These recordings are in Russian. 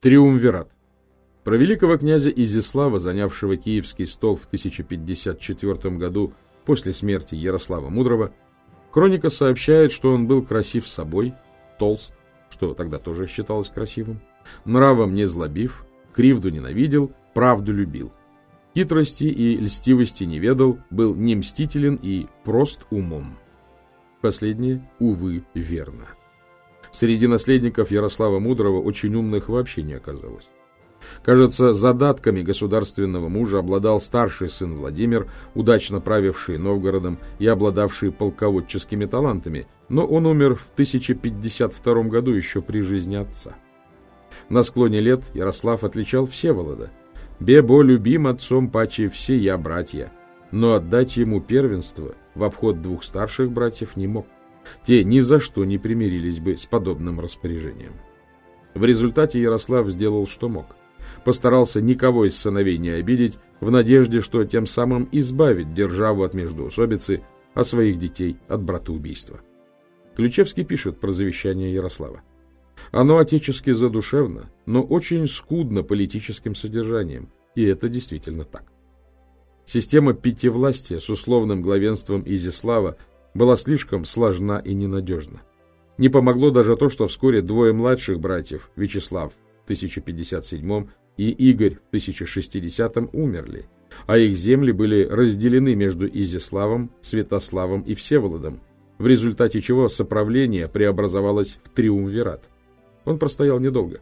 Триумвират. Про великого князя Изяслава, занявшего киевский стол в 1054 году после смерти Ярослава Мудрого, хроника сообщает, что он был красив собой, толст, что тогда тоже считалось красивым, нравом не злобив, кривду ненавидел, правду любил. Хитрости и льстивости не ведал, был немстителен и прост умом. Последнее, увы, верно. Среди наследников Ярослава Мудрого очень умных вообще не оказалось. Кажется, задатками государственного мужа обладал старший сын Владимир, удачно правивший Новгородом и обладавший полководческими талантами, но он умер в 1052 году еще при жизни отца. На склоне лет Ярослав отличал Всеволода. «Бебо любим отцом паче все я братья», но отдать ему первенство в обход двух старших братьев не мог. Те ни за что не примирились бы с подобным распоряжением. В результате Ярослав сделал, что мог. Постарался никого из сыновей не обидеть, в надежде, что тем самым избавит державу от междоусобицы, а своих детей от братоубийства. Ключевский пишет про завещание Ярослава. Оно отечески задушевно, но очень скудно политическим содержанием, и это действительно так. Система пятивластия с условным главенством Изяслава была слишком сложна и ненадежна. Не помогло даже то, что вскоре двое младших братьев, Вячеслав в 1057 и Игорь в 1060 умерли, а их земли были разделены между Изяславом, Святославом и Всеволодом, в результате чего соправление преобразовалось в триумвират. Он простоял недолго,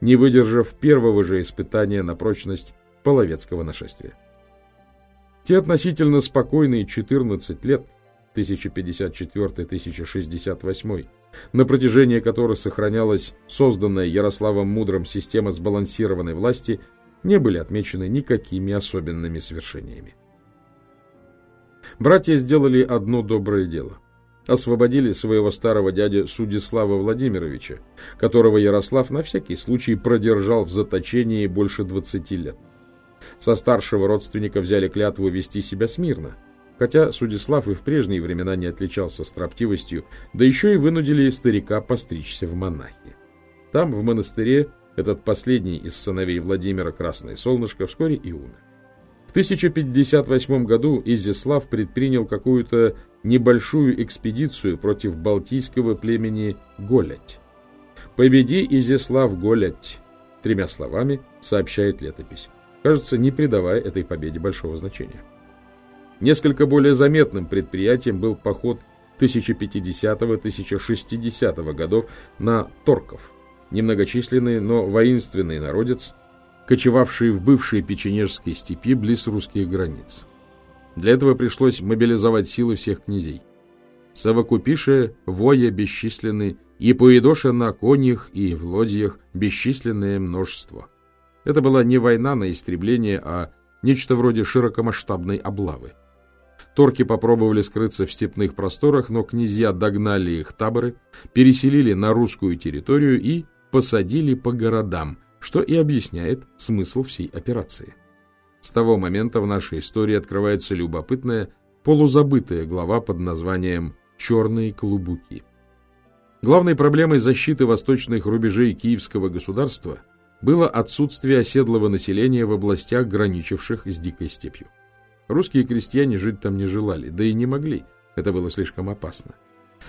не выдержав первого же испытания на прочность половецкого нашествия. Те относительно спокойные 14 лет 1054-1068, на протяжении которых сохранялась созданная Ярославом Мудрым система сбалансированной власти, не были отмечены никакими особенными свершениями. Братья сделали одно доброе дело. Освободили своего старого дядю Судислава Владимировича, которого Ярослав на всякий случай продержал в заточении больше 20 лет. Со старшего родственника взяли клятву вести себя смирно, хотя Судислав и в прежние времена не отличался строптивостью, да еще и вынудили старика постричься в монахи. Там, в монастыре, этот последний из сыновей Владимира Красное Солнышко вскоре и умер. В 1058 году Изяслав предпринял какую-то небольшую экспедицию против балтийского племени Голять. «Победи, Изяслав, Голять!» Тремя словами сообщает летопись, кажется, не придавая этой победе большого значения. Несколько более заметным предприятием был поход 1050-1060 годов на Торков, немногочисленный, но воинственный народец, кочевавший в бывшей печенежской степи близ русских границ. Для этого пришлось мобилизовать силы всех князей. Совокупише воя бесчисленны, и поедоша на конях и в лодьях бесчисленное множество. Это была не война на истребление, а нечто вроде широкомасштабной облавы. Торки попробовали скрыться в степных просторах, но князья догнали их таборы, переселили на русскую территорию и посадили по городам, что и объясняет смысл всей операции. С того момента в нашей истории открывается любопытная, полузабытая глава под названием «Черные клубуки». Главной проблемой защиты восточных рубежей киевского государства было отсутствие оседлого населения в областях, граничивших с дикой степью. Русские крестьяне жить там не желали, да и не могли, это было слишком опасно.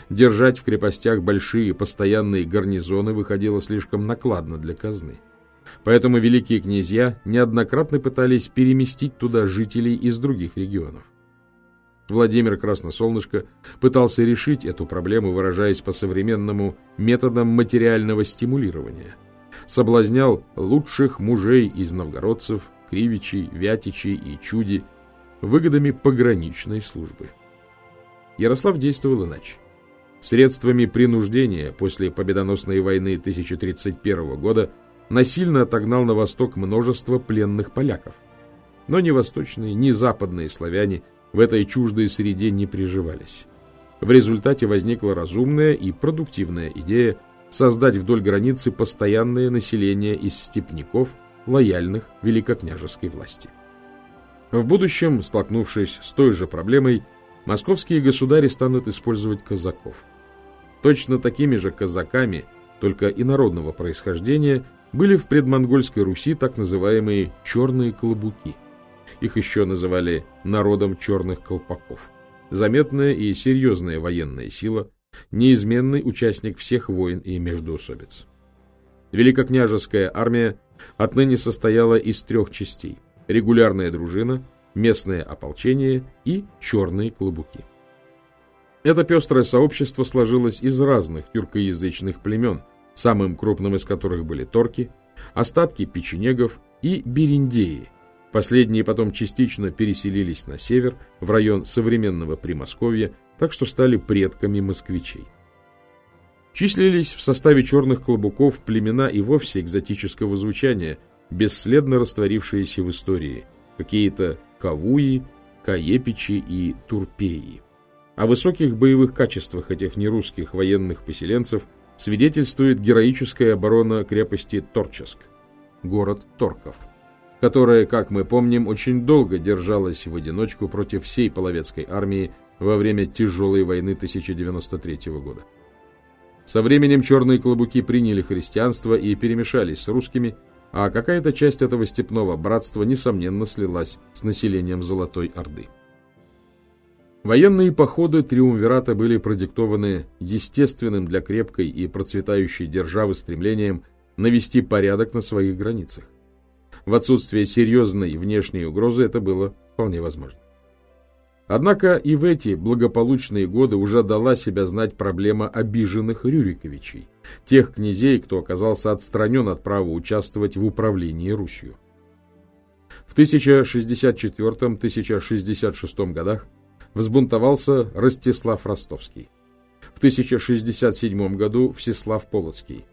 Держать в крепостях большие постоянные гарнизоны выходило слишком накладно для казны. Поэтому великие князья неоднократно пытались переместить туда жителей из других регионов. Владимир Красносолнышко пытался решить эту проблему, выражаясь по-современному методом материального стимулирования. Соблазнял лучших мужей из новгородцев, кривичей, вятичей и чуди – выгодами пограничной службы. Ярослав действовал иначе. Средствами принуждения после победоносной войны 1031 года насильно отогнал на восток множество пленных поляков. Но ни восточные, ни западные славяне в этой чуждой среде не приживались. В результате возникла разумная и продуктивная идея создать вдоль границы постоянное население из степняков, лояльных великокняжеской власти. В будущем, столкнувшись с той же проблемой, московские государи станут использовать казаков. Точно такими же казаками, только инородного происхождения, были в предмонгольской Руси так называемые «черные клобуки». Их еще называли «народом черных колпаков». Заметная и серьезная военная сила, неизменный участник всех войн и междоусобиц. Великокняжеская армия отныне состояла из трех частей – регулярная дружина, местное ополчение и черные клобуки. Это пестрое сообщество сложилось из разных тюркоязычных племен, самым крупным из которых были торки, остатки печенегов и бериндеи. Последние потом частично переселились на север, в район современного Примосковья, так что стали предками москвичей. Числились в составе черных клобуков племена и вовсе экзотического звучания, бесследно растворившиеся в истории, какие-то кавуи, каепичи и турпеи. О высоких боевых качествах этих нерусских военных поселенцев свидетельствует героическая оборона крепости Торческ, город Торков, которая, как мы помним, очень долго держалась в одиночку против всей половецкой армии во время тяжелой войны 1093 года. Со временем черные клобуки приняли христианство и перемешались с русскими, а какая-то часть этого степного братства, несомненно, слилась с населением Золотой Орды. Военные походы Триумвирата были продиктованы естественным для крепкой и процветающей державы стремлением навести порядок на своих границах. В отсутствие серьезной внешней угрозы это было вполне возможно. Однако и в эти благополучные годы уже дала себя знать проблема обиженных Рюриковичей, тех князей, кто оказался отстранен от права участвовать в управлении Русью. В 1064-1066 годах взбунтовался Ростислав Ростовский. В 1067 году Всеслав Полоцкий.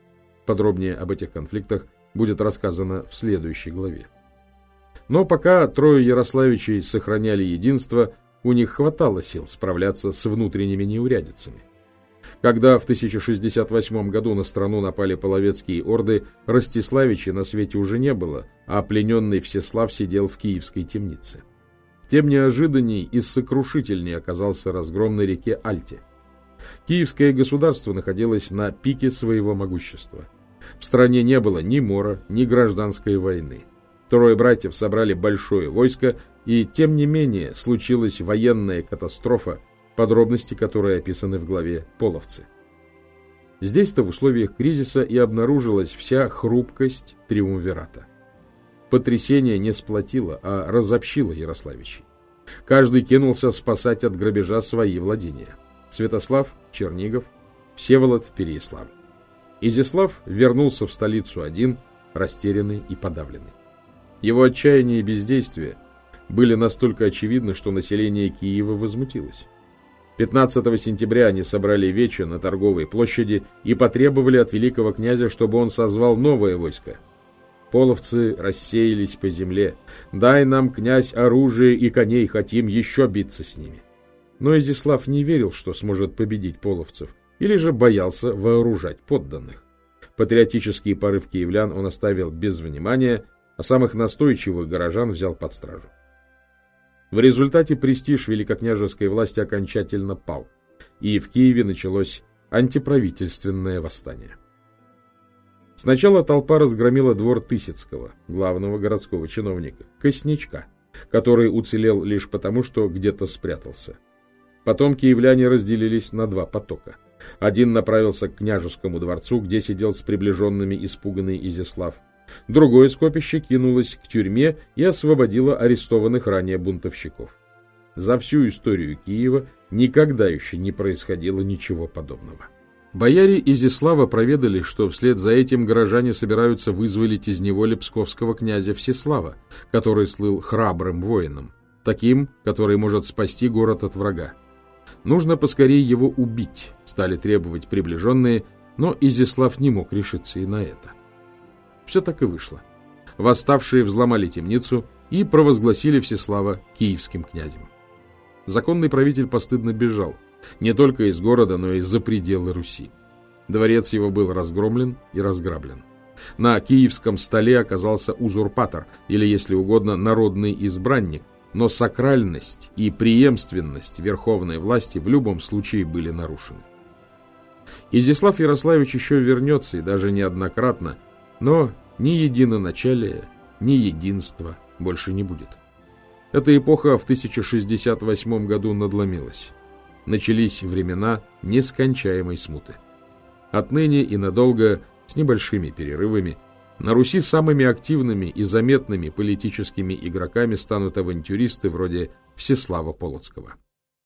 Подробнее об этих конфликтах будет рассказано в следующей главе. Но пока трое Ярославичей сохраняли единство – у них хватало сил справляться с внутренними неурядицами. Когда в 1068 году на страну напали половецкие орды, Ростиславича на свете уже не было, а плененный Всеслав сидел в киевской темнице. Тем неожиданней и сокрушительней оказался разгром на реке Альте. Киевское государство находилось на пике своего могущества. В стране не было ни мора, ни гражданской войны. Трое братьев собрали большое войско, и тем не менее случилась военная катастрофа, подробности которой описаны в главе «Половцы». Здесь-то в условиях кризиса и обнаружилась вся хрупкость триумвирата. Потрясение не сплотило, а разобщило Ярославичей. Каждый кинулся спасать от грабежа свои владения. Святослав – Чернигов, Всеволод – Переяславль. Изяслав вернулся в столицу один, растерянный и подавленный. Его отчаяние и бездействие были настолько очевидны, что население Киева возмутилось. 15 сентября они собрали вече на торговой площади и потребовали от великого князя, чтобы он созвал новое войско. Половцы рассеялись по земле. «Дай нам, князь, оружие и коней, хотим еще биться с ними». Но Изяслав не верил, что сможет победить половцев, или же боялся вооружать подданных. Патриотические порыв киевлян он оставил без внимания а самых настойчивых горожан взял под стражу. В результате престиж великокняжеской власти окончательно пал, и в Киеве началось антиправительственное восстание. Сначала толпа разгромила двор Тысяцкого, главного городского чиновника, Косничка, который уцелел лишь потому, что где-то спрятался. Потом киевляне разделились на два потока. Один направился к княжескому дворцу, где сидел с приближенными испуганный Изяслав, Другое скопище кинулось к тюрьме и освободило арестованных ранее бунтовщиков. За всю историю Киева никогда еще не происходило ничего подобного. Бояре Изяслава проведали, что вслед за этим горожане собираются вызволить из неволи псковского князя Всеслава, который слыл храбрым воином, таким, который может спасти город от врага. Нужно поскорее его убить, стали требовать приближенные, но Изяслав не мог решиться и на это. Все так и вышло. Восставшие взломали темницу и провозгласили Всеслава киевским князем. Законный правитель постыдно бежал, не только из города, но и за пределы Руси. Дворец его был разгромлен и разграблен. На киевском столе оказался узурпатор, или, если угодно, народный избранник, но сакральность и преемственность верховной власти в любом случае были нарушены. Изяслав Ярославич еще вернется, и даже неоднократно, но Ни единоначалия, ни единства больше не будет. Эта эпоха в 1068 году надломилась. Начались времена нескончаемой смуты. Отныне и надолго, с небольшими перерывами, на Руси самыми активными и заметными политическими игроками станут авантюристы вроде Всеслава Полоцкого.